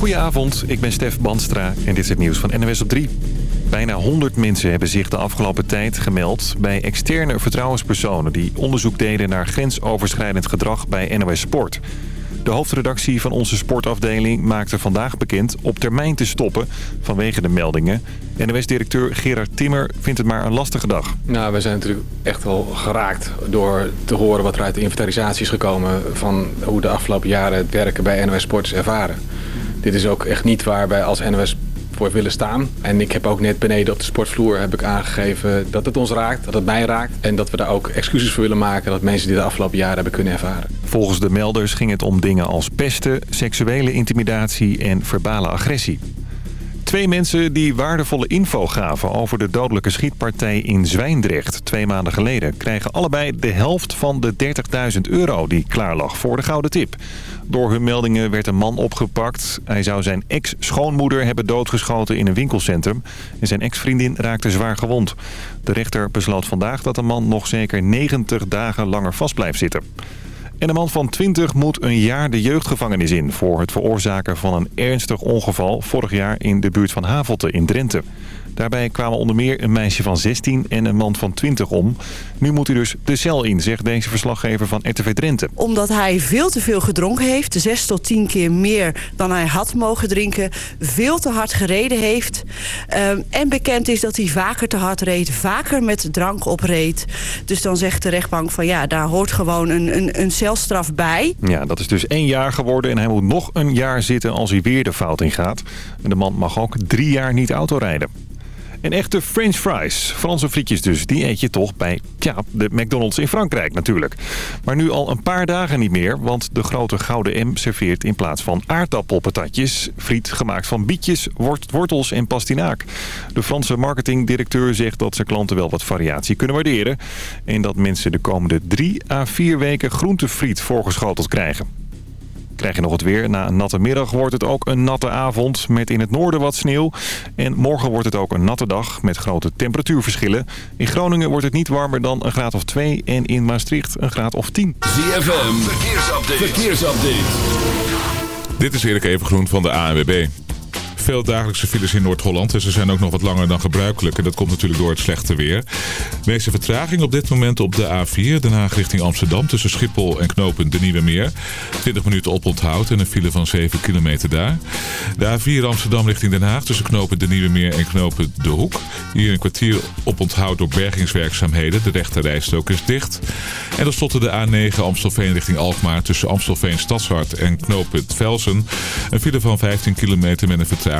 Goedenavond, ik ben Stef Banstra en dit is het nieuws van NWS op 3. Bijna 100 mensen hebben zich de afgelopen tijd gemeld bij externe vertrouwenspersonen... die onderzoek deden naar grensoverschrijdend gedrag bij NOS Sport. De hoofdredactie van onze sportafdeling maakte vandaag bekend op termijn te stoppen vanwege de meldingen. NOS-directeur Gerard Timmer vindt het maar een lastige dag. Nou, we zijn natuurlijk echt wel geraakt door te horen wat er uit de inventarisatie is gekomen... van hoe de afgelopen jaren het werken bij NOS Sport is ervaren. Dit is ook echt niet waar wij als NOS voor willen staan. En ik heb ook net beneden op de sportvloer heb ik aangegeven dat het ons raakt, dat het mij raakt. En dat we daar ook excuses voor willen maken dat mensen die de afgelopen jaren hebben kunnen ervaren. Volgens de melders ging het om dingen als pesten, seksuele intimidatie en verbale agressie. Twee mensen die waardevolle info gaven over de dodelijke schietpartij in Zwijndrecht twee maanden geleden... krijgen allebei de helft van de 30.000 euro die klaar lag voor de gouden tip. Door hun meldingen werd een man opgepakt. Hij zou zijn ex-schoonmoeder hebben doodgeschoten in een winkelcentrum. En zijn ex-vriendin raakte zwaar gewond. De rechter besloot vandaag dat de man nog zeker 90 dagen langer vast blijft zitten. En een man van 20 moet een jaar de jeugdgevangenis in... voor het veroorzaken van een ernstig ongeval vorig jaar in de buurt van Havelte in Drenthe. Daarbij kwamen onder meer een meisje van 16 en een man van 20 om. Nu moet hij dus de cel in, zegt deze verslaggever van RTV Drenthe. Omdat hij veel te veel gedronken heeft, 6 tot 10 keer meer dan hij had mogen drinken. Veel te hard gereden heeft. Um, en bekend is dat hij vaker te hard reed, vaker met drank opreed. Dus dan zegt de rechtbank van ja, daar hoort gewoon een, een, een celstraf bij. Ja, dat is dus één jaar geworden en hij moet nog een jaar zitten als hij weer de fout ingaat. En de man mag ook drie jaar niet autorijden. En echte french fries, Franse frietjes dus, die eet je toch bij tja, de McDonald's in Frankrijk natuurlijk. Maar nu al een paar dagen niet meer, want de grote Gouden M serveert in plaats van aardappelpatatjes... friet gemaakt van bietjes, wortels en pastinaak. De Franse marketingdirecteur zegt dat zijn klanten wel wat variatie kunnen waarderen... en dat mensen de komende drie à vier weken groentefriet voorgeschoteld krijgen. Krijg je nog het weer. Na een natte middag wordt het ook een natte avond met in het noorden wat sneeuw. En morgen wordt het ook een natte dag met grote temperatuurverschillen. In Groningen wordt het niet warmer dan een graad of 2 en in Maastricht een graad of 10. ZFM, verkeersupdate. verkeersupdate. Dit is Erik Evengroen van de ANWB veel dagelijkse files in Noord-Holland. En ze zijn ook nog wat langer dan gebruikelijk. En dat komt natuurlijk door het slechte weer. Meeste vertraging op dit moment op de A4. Den Haag richting Amsterdam. Tussen Schiphol en Knopen de Nieuwe Meer. 20 minuten op onthoud en een file van 7 kilometer daar. De A4 Amsterdam richting Den Haag. Tussen Knopen de Nieuwe Meer en Knopen de Hoek. Hier een kwartier op onthoud door bergingswerkzaamheden. De rechte rijstrook is dicht. En dan slotte de A9 Amstelveen richting Alkmaar. Tussen Amstelveen Stadshart en Knopen Velsen. Een file van 15 kilometer met een vertraging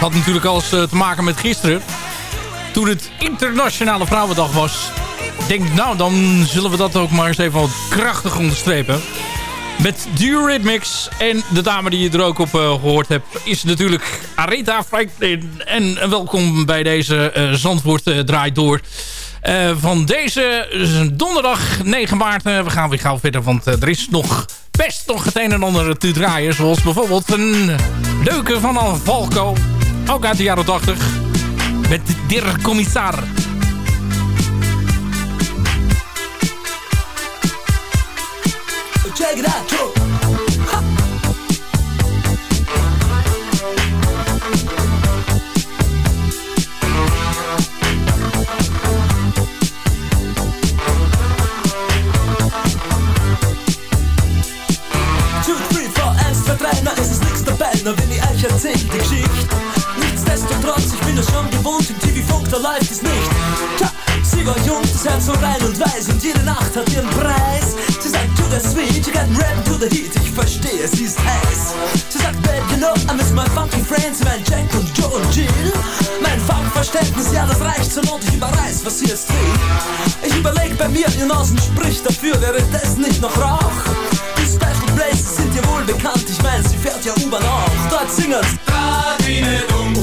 Dat had natuurlijk alles te maken met gisteren. Toen het Internationale Vrouwendag was. Denk, nou, dan zullen we dat ook maar eens even wat krachtig onderstrepen. Met Rhythmics En de dame die je er ook op uh, gehoord hebt is natuurlijk Aretha Franklin. En welkom bij deze uh, Zandvoort uh, draait door. van deze donderdag 9 maart. we gaan weer gauw verder, want er is nog best nog het een en ander te draaien. Zoals bijvoorbeeld een leuke van Valko. Ook uit de jaren 80. Met Dirk Commissar. Check it out, Joe. ist es nichts dabei, nur wenn ich euch erzähl die Nichtsdestotrotz, ich bin es schon gewohnt, im TV-Funk, da läuft es nicht. Tja, sie war jung, das Herz so rein und weiß und jede Nacht hat ihren Preis. Sie sagt, to the sweet, you got rap to the heat, ich verstehe, sie ist heiß. Sie sagt, babe, you know, I miss my funky friends, mein Jack und Joe und Jill. Mein Funkverständnis, ja, das reicht zur Not, ich überreiß, was sie jetzt will. Ich überleg bei mir, ihr Nasen spricht dafür, wäre das nicht noch Rauch? Die Special Places sind dir wohl bekannt, ich mein, sie fährt ja U-Bahn auch. Dort singen's. Radine dumm.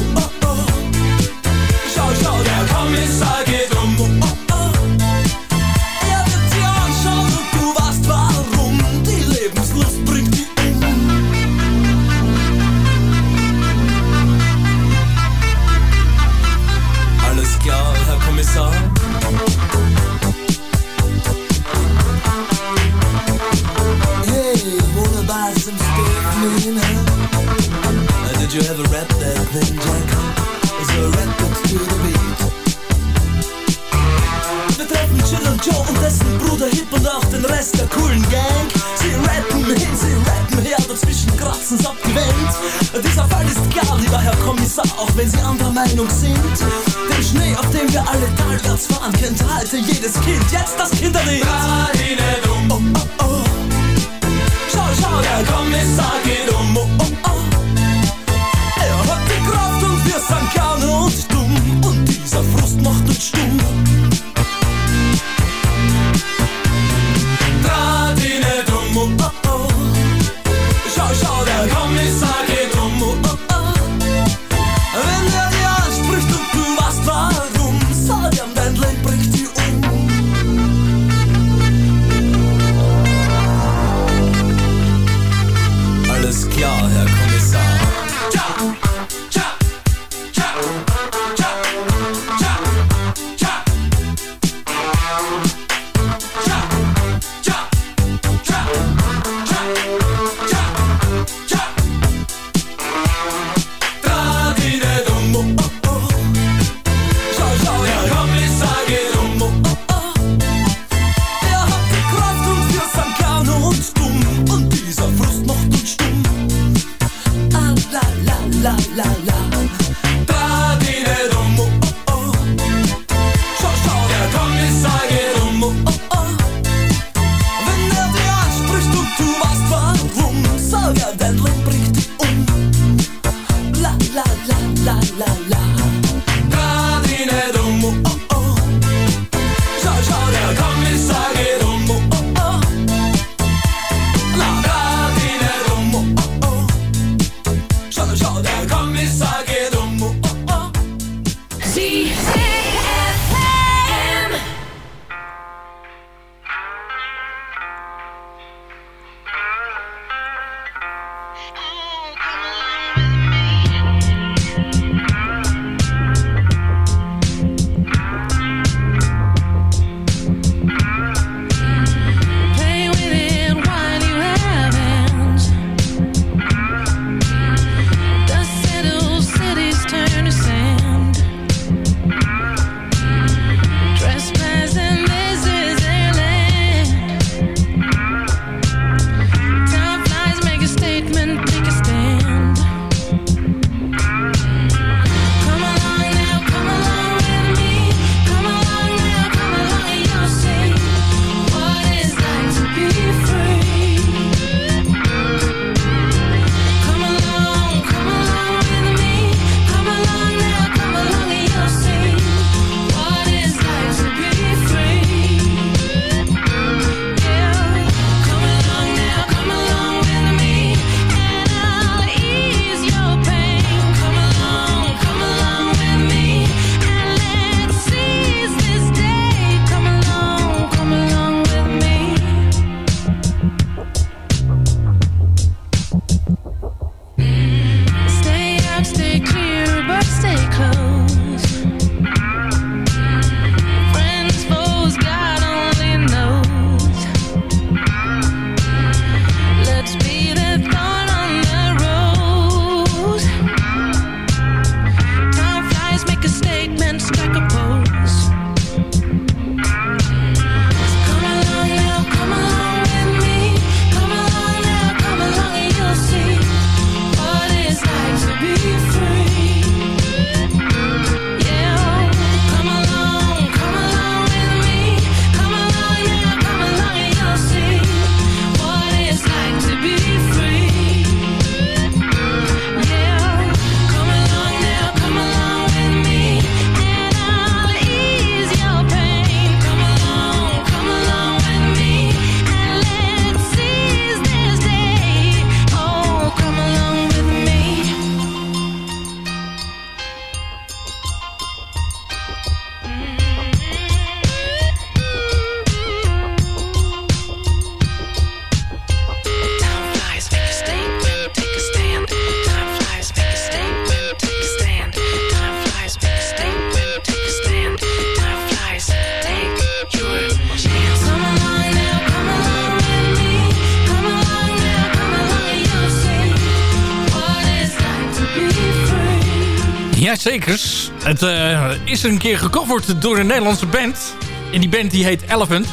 Jaarzekers. Het uh, is een keer gecoverd door een Nederlandse band. En die band die heet Elephant.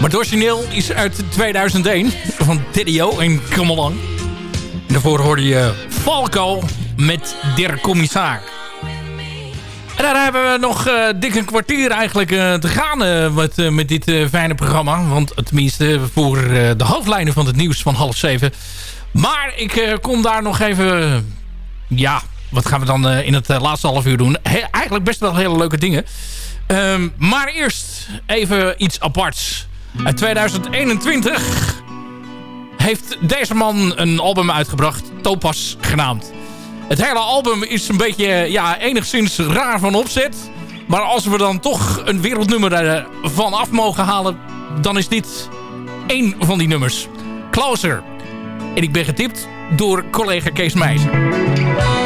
Maar het origineel is uit 2001 van Teddio en Krummelang. Daarvoor hoorde je Falco met Der Commissar. En daar hebben we nog uh, dik een kwartier eigenlijk uh, te gaan met, met dit fijne programma. Want tenminste voor de hoofdlijnen van het nieuws van half zeven. Maar ik kom daar nog even... Ja, wat gaan we dan in het laatste half uur doen? eigenlijk best wel hele leuke dingen. Um, maar eerst even iets aparts. Uit 2021 heeft deze man een album uitgebracht, Topas genaamd. Het hele album is een beetje ja, enigszins raar van opzet. Maar als we dan toch een wereldnummer ervan af mogen halen... dan is dit één van die nummers. Closer. En ik ben getipt door collega Kees Meijzer.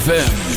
ZFM.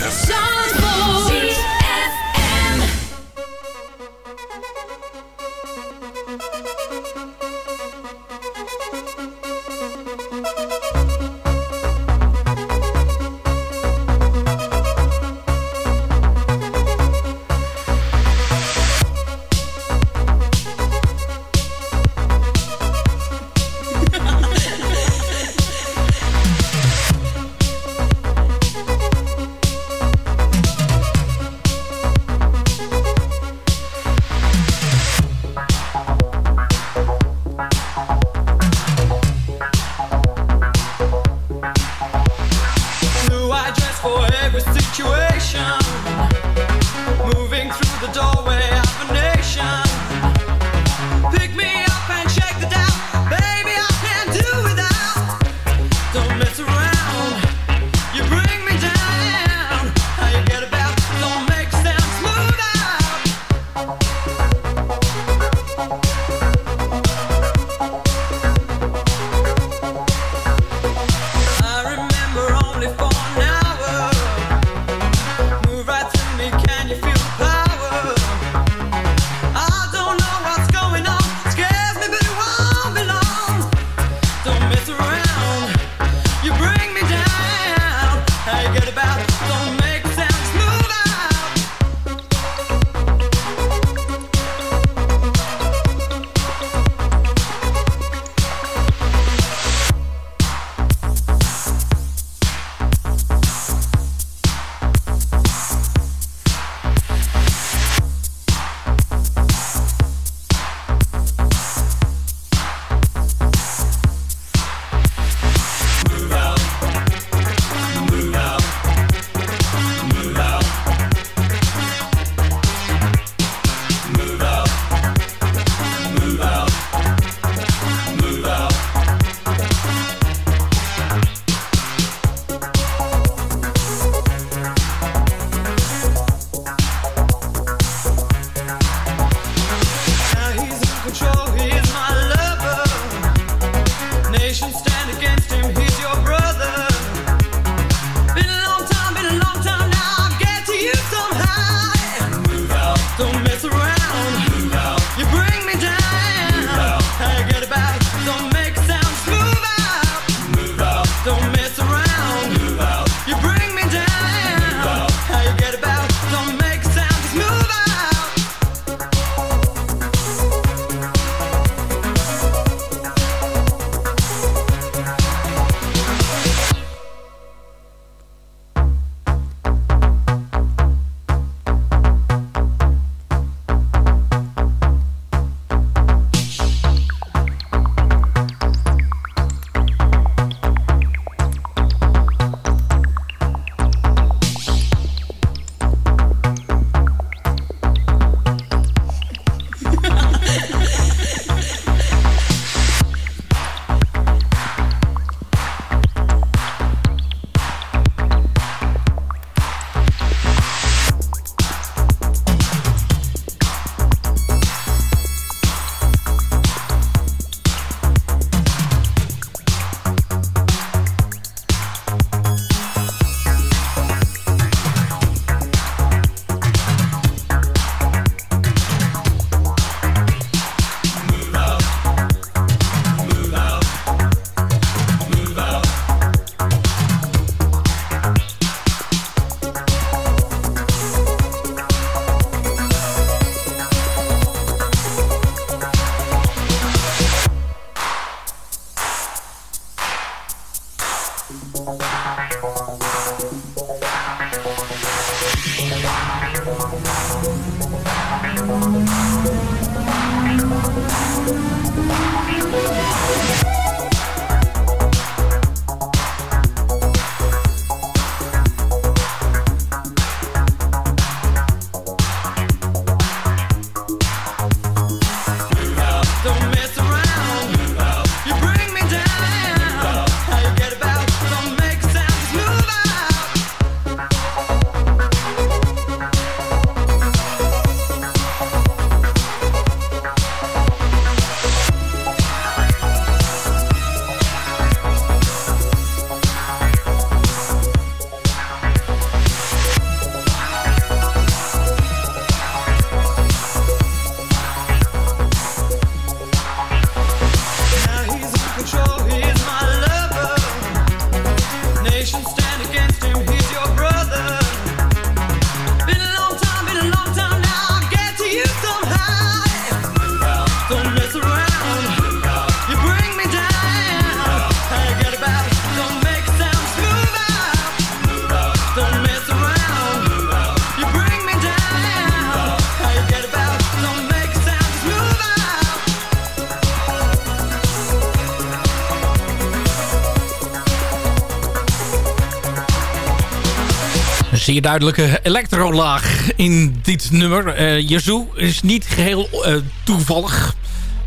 Zeer duidelijke elektrolaag in dit nummer. Uh, is niet geheel uh, toevallig.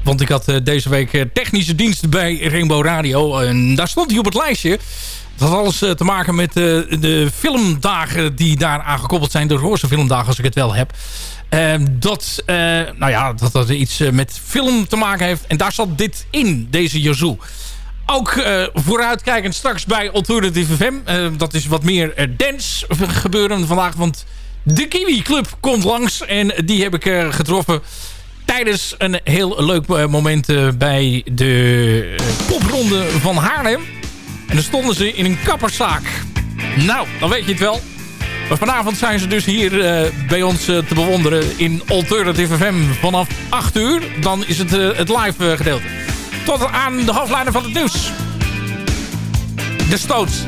Want ik had uh, deze week technische diensten bij Rainbow Radio. En daar stond hij op het lijstje. Dat had alles te maken met de filmdagen die daar aangekoppeld zijn. De roze filmdagen als ik het wel heb. dat, nou ja, dat dat iets met film te maken heeft. En daar zat dit in, deze Yazoo. Ook uh, vooruitkijkend straks bij Alternative FM. Uh, dat is wat meer uh, dance gebeuren vandaag. Want de Kiwi Club komt langs. En die heb ik getroffen tijdens een heel leuk moment bij de popronde van Haarlem. En dan stonden ze in een kapperszaak. Nou, dan weet je het wel. Maar vanavond zijn ze dus hier bij ons te bewonderen in Alternative FM vanaf 8 uur. Dan is het het live gedeelte tot aan de hoofdlijnen van het nieuws. De Stoats.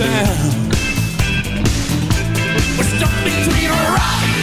And rock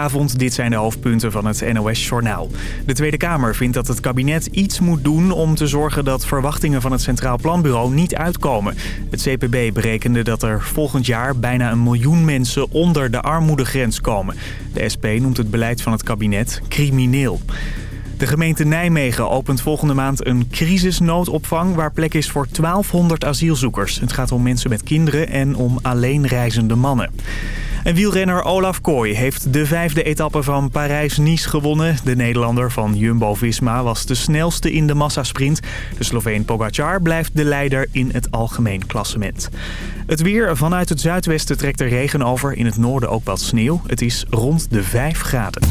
Goedenavond, dit zijn de hoofdpunten van het NOS-journaal. De Tweede Kamer vindt dat het kabinet iets moet doen om te zorgen dat verwachtingen van het Centraal Planbureau niet uitkomen. Het CPB berekende dat er volgend jaar bijna een miljoen mensen onder de armoedegrens komen. De SP noemt het beleid van het kabinet crimineel. De gemeente Nijmegen opent volgende maand een crisisnoodopvang... waar plek is voor 1200 asielzoekers. Het gaat om mensen met kinderen en om alleenreizende mannen. En wielrenner Olaf Kooi heeft de vijfde etappe van Parijs-Nice gewonnen. De Nederlander van Jumbo-Visma was de snelste in de massasprint. De Sloveen Pogacar blijft de leider in het algemeen klassement. Het weer vanuit het zuidwesten trekt er regen over. In het noorden ook wat sneeuw. Het is rond de 5 graden.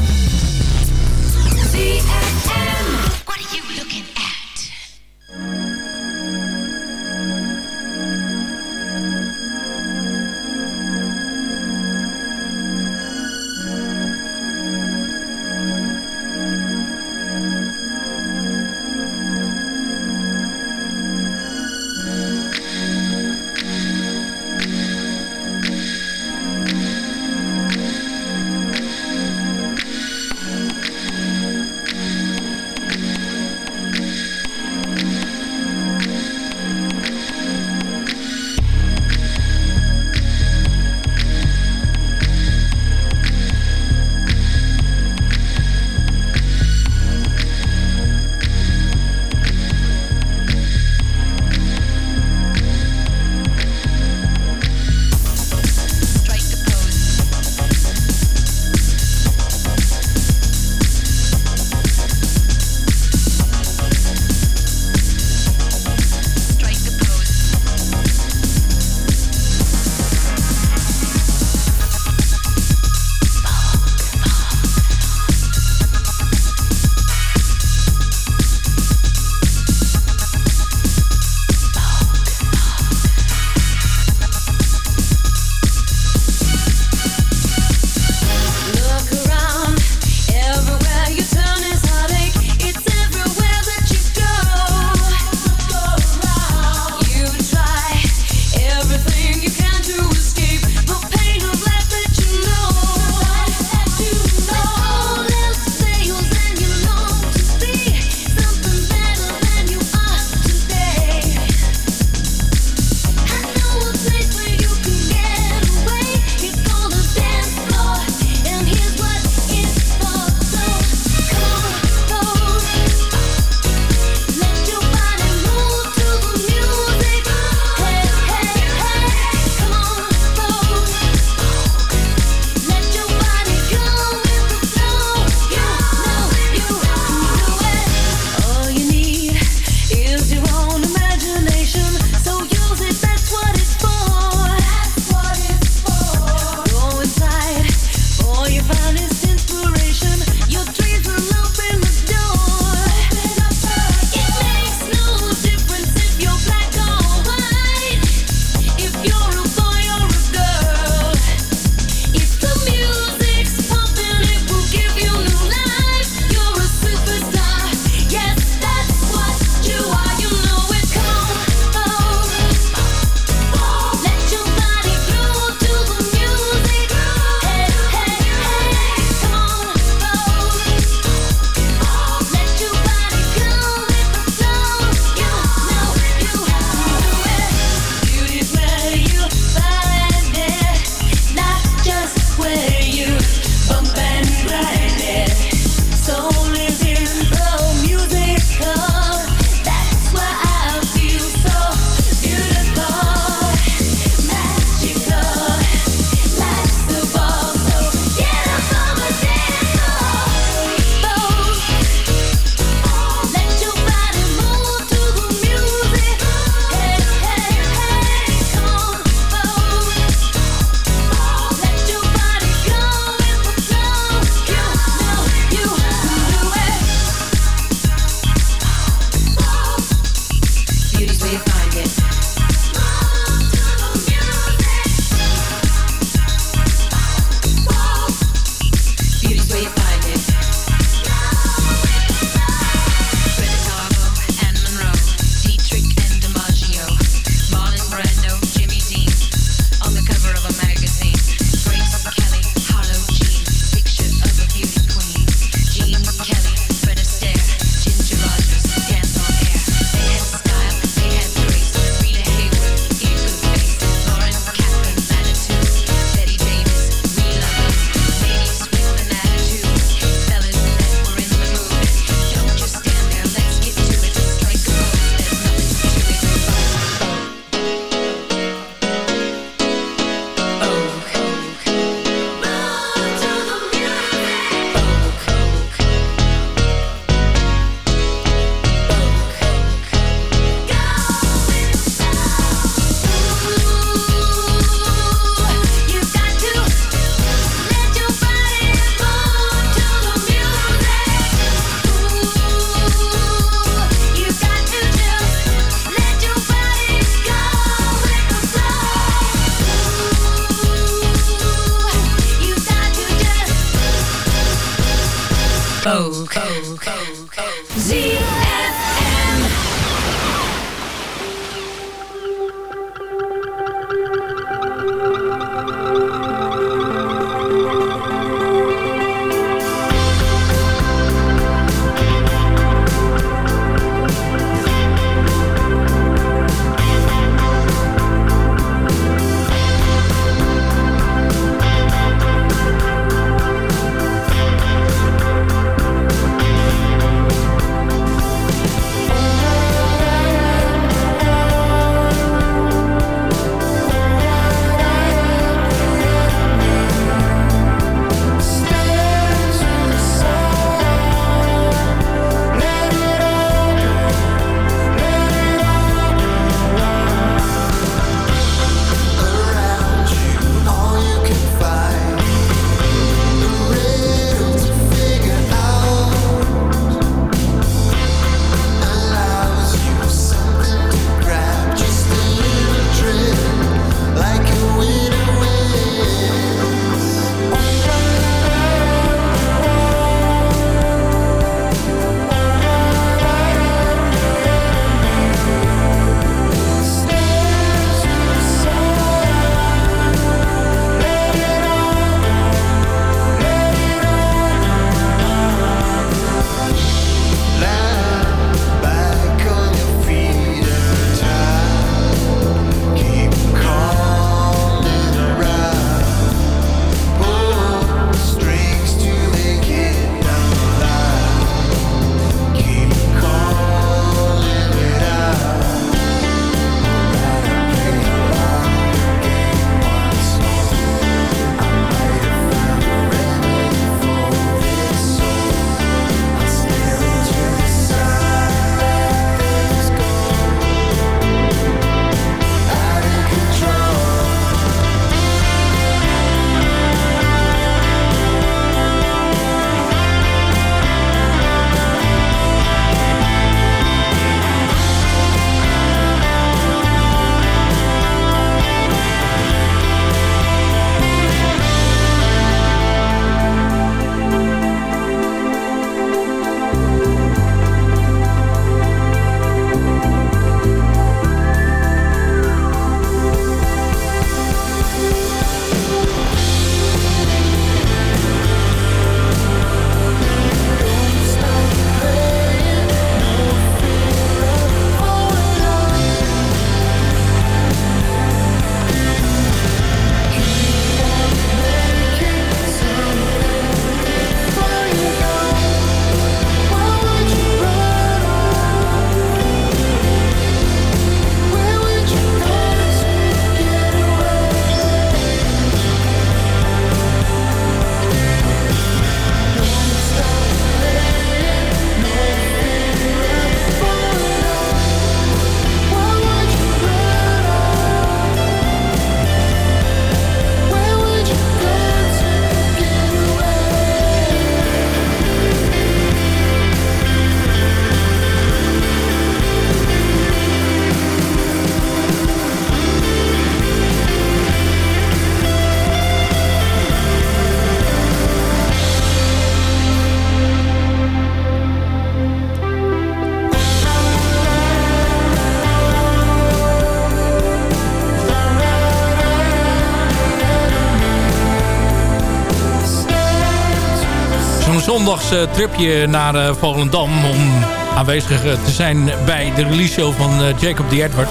Zondags tripje naar uh, Volendam... om aanwezig eh, te zijn bij de release show van uh, Jacob D. Edward.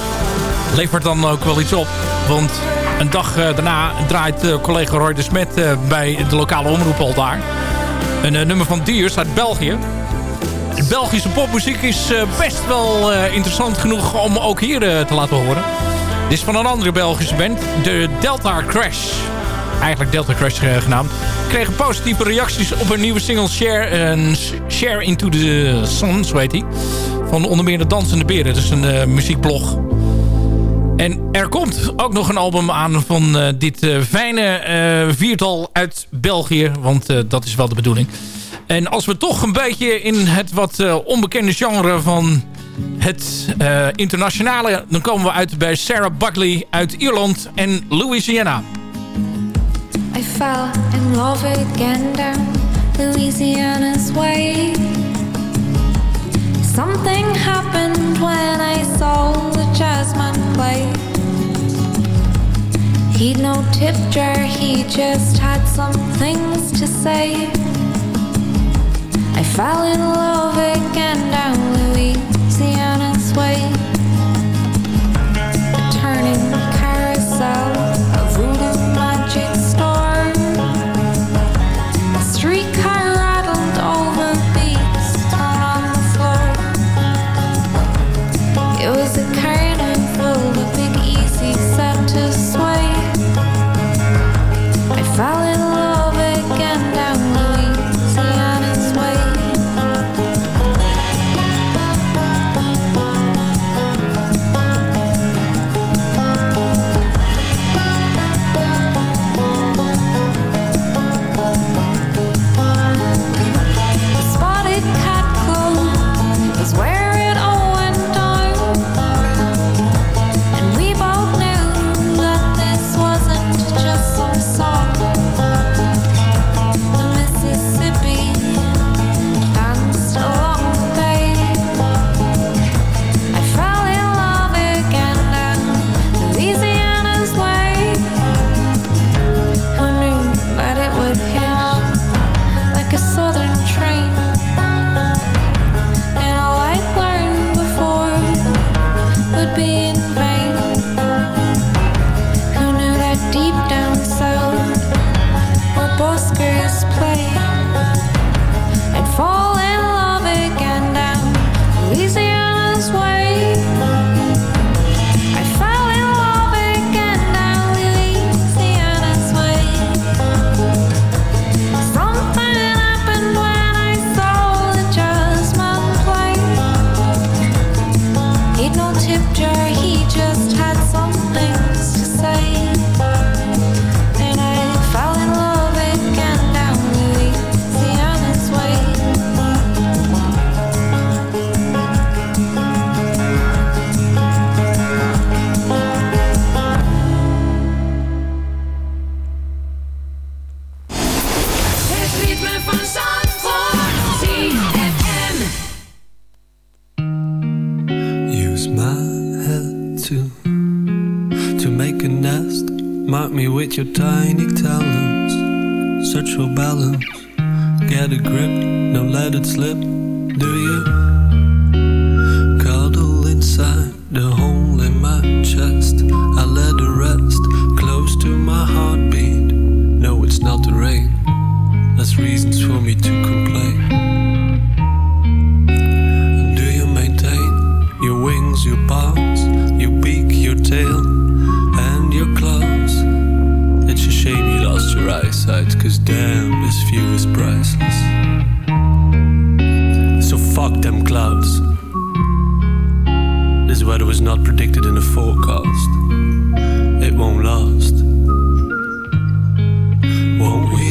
Levert dan ook wel iets op. Want een dag daarna draait collega Roy de Smet bij de lokale omroep al daar. Een nummer van Diers uit België. De Belgische popmuziek is best wel interessant genoeg om ook hier te laten horen. Dit is van een andere Belgische band, de Delta Crash eigenlijk Delta Crash genaamd. Kregen positieve reacties op hun nieuwe single Share, en Share Into the Sun, zo heet. Van onder meer de Dansende Beren, dus een uh, muziekblog. En er komt ook nog een album aan van uh, dit fijne viertal uit België. Want dat is wel de bedoeling. En als we toch een beetje in het wat onbekende genre van het internationale... dan komen we uit bij Sarah Buckley uit Ierland en Louisiana. I fell in love again down Louisiana's way. Something happened when I saw the jazzman play. He'd no tip jar, he just had some things to say. I fell in love again down Louisiana's way. A turning carousel. Fuck them clouds. This weather was not predicted in the forecast. It won't last. Won't we?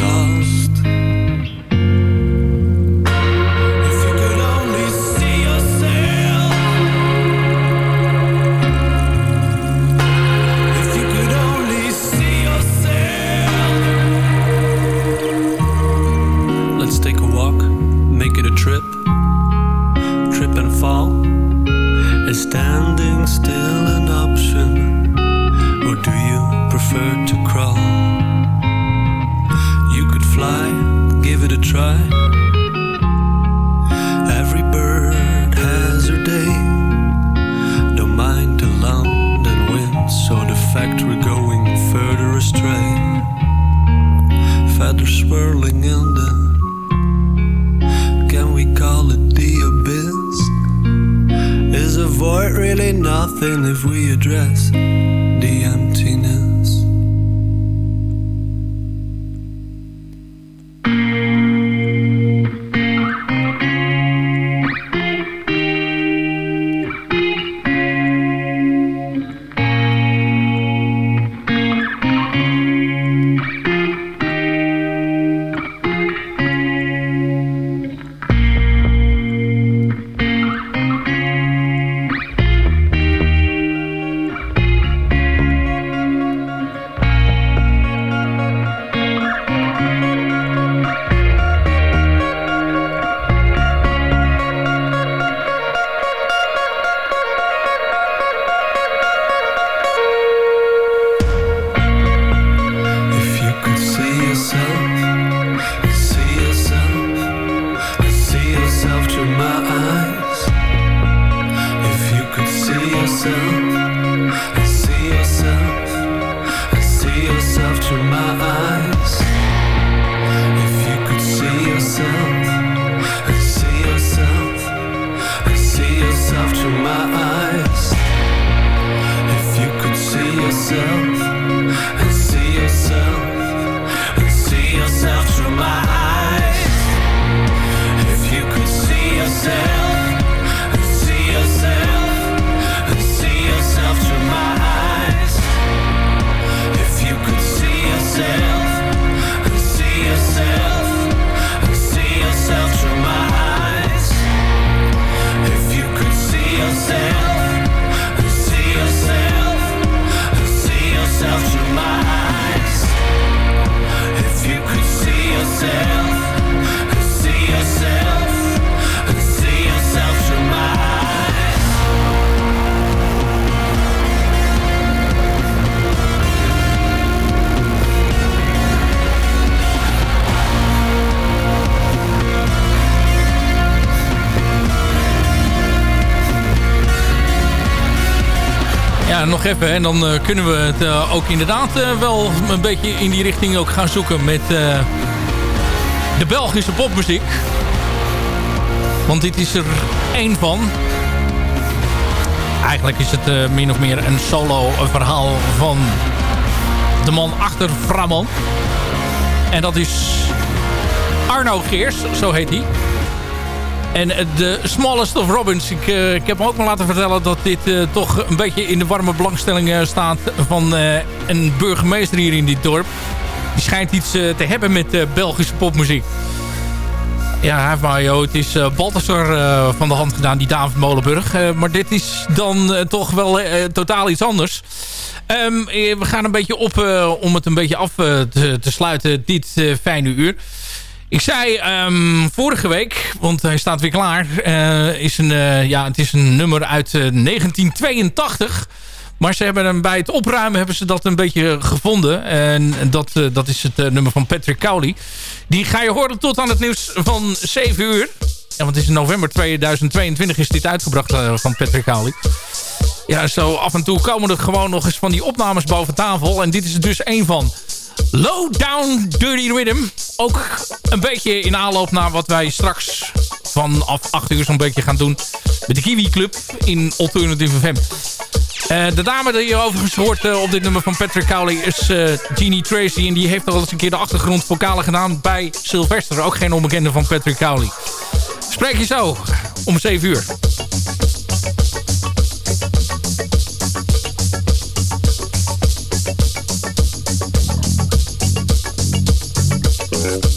dress. En dan eh, kunnen we het eh, ook inderdaad eh, wel een beetje in die richting ook gaan zoeken met de Belgische popmuziek. Want dit is er één van. Eigenlijk is het min of meer een solo verhaal van de man achter Framon. En dat is Arno Geers, zo heet hij. En eh, de Smallest of Robins. Ik, eh, ik heb me ook maar laten vertellen dat dit eh, toch een beetje in de warme belangstelling staat van een burgemeester hier in dit dorp. Die schijnt iets te hebben met Belgische popmuziek. Ja, hij heeft Mario. Het is Balthasar eh, van de hand gedaan, die David Molenburg. Maar dit is dan toch wel totaal iets anders. Ehm, eh, we gaan een beetje op om het een beetje af te, te sluiten, dit fijne uur. Ik zei ehm, vorige week, want hij staat weer klaar, eh, is een, eh, ja, het is een nummer uit eh, 1982. Maar ze hebben hem bij het opruimen hebben ze dat een beetje gevonden. En dat, eh, dat is het eh, nummer van Patrick Cowley. Die ga je horen tot aan het nieuws van 7 uur. Ja, want in november 2022 is dit uitgebracht eh, van Patrick Cowley. Ja, zo af en toe komen er gewoon nog eens van die opnames boven tafel. En dit is er dus één van. Low Down Dirty Rhythm. Ook een beetje in aanloop naar wat wij straks vanaf 8 uur zo'n beetje gaan doen. Met de Kiwi Club in Alternative FM. Eh, de dame die je overigens hoort eh, op dit nummer van Patrick Cowley is eh, Jeannie Tracy. En die heeft al eens een keer de achtergrondvokalen gedaan bij Sylvester. Ook geen onbekende van Patrick Cowley. Spreek je zo om 7 uur. Yeah.